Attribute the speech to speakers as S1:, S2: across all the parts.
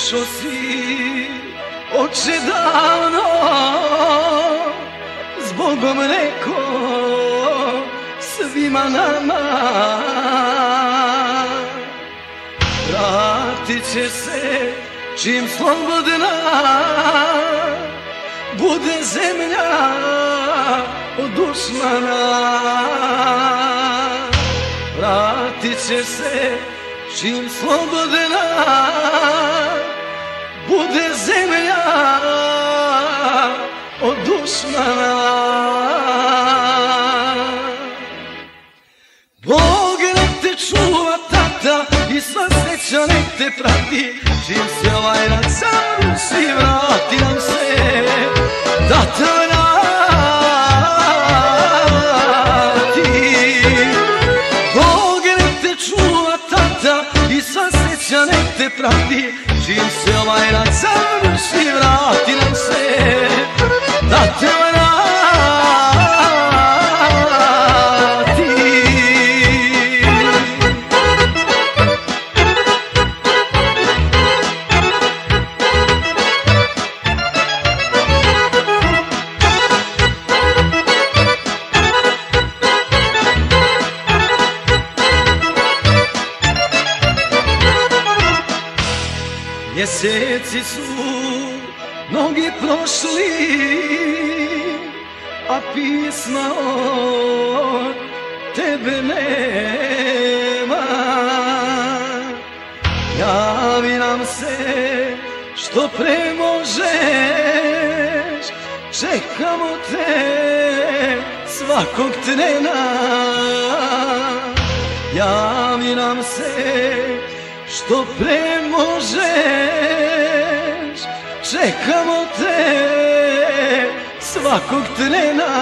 S1: otišao si oče davno Zbogom reko svima nama. Vratit će se čim slobodna Bude zemlja od dušmana. Vratit će se čim slobodna bude zemlja od dušmana. Bog nek te čuva tata i sva sreća nek te prati. Čim se ovaj rat završi vrati nam se. Da čuva tata i sva sreća te prati. Čim se ovaj rat završi vrati nam se. Da te vrati Mjeseci su mnogi prošli A pisma od tebe nema. Javi nam se što pre možeš Čekamo te svakog trena. Javi nam se što pre možeš Čekamo te svakog trena.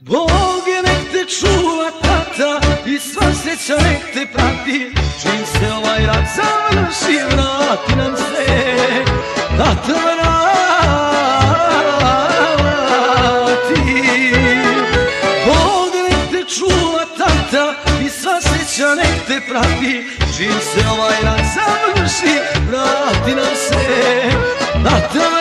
S1: Bog nek te čuva tata i sva sreća nek te prati. Čim se ovaj rat završi vrati nam se. Da nek te prati Čim se ovaj rat završi vrati nam se da te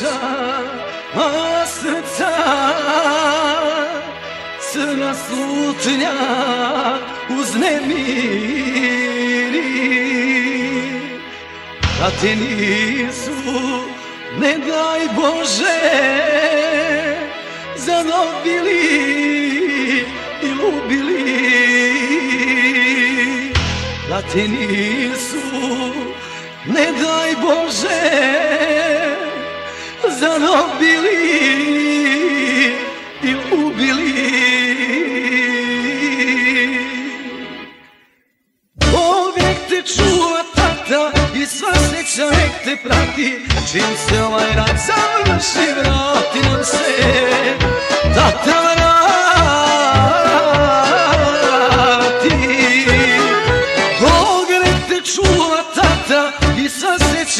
S1: naša mala srca Crna slutnja uznemiri Da te nisu, ne daj Bože Zadobili i ljubili Da te nisu, ne daj Bože zarobili i ubili. Nek te čuva tata i sva sreća nek te prati. Čim se ovaj rat završi vrati nam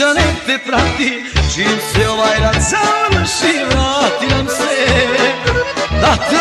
S1: sreća nek te prati Čim se ovaj rad završi vrati nam se. Da te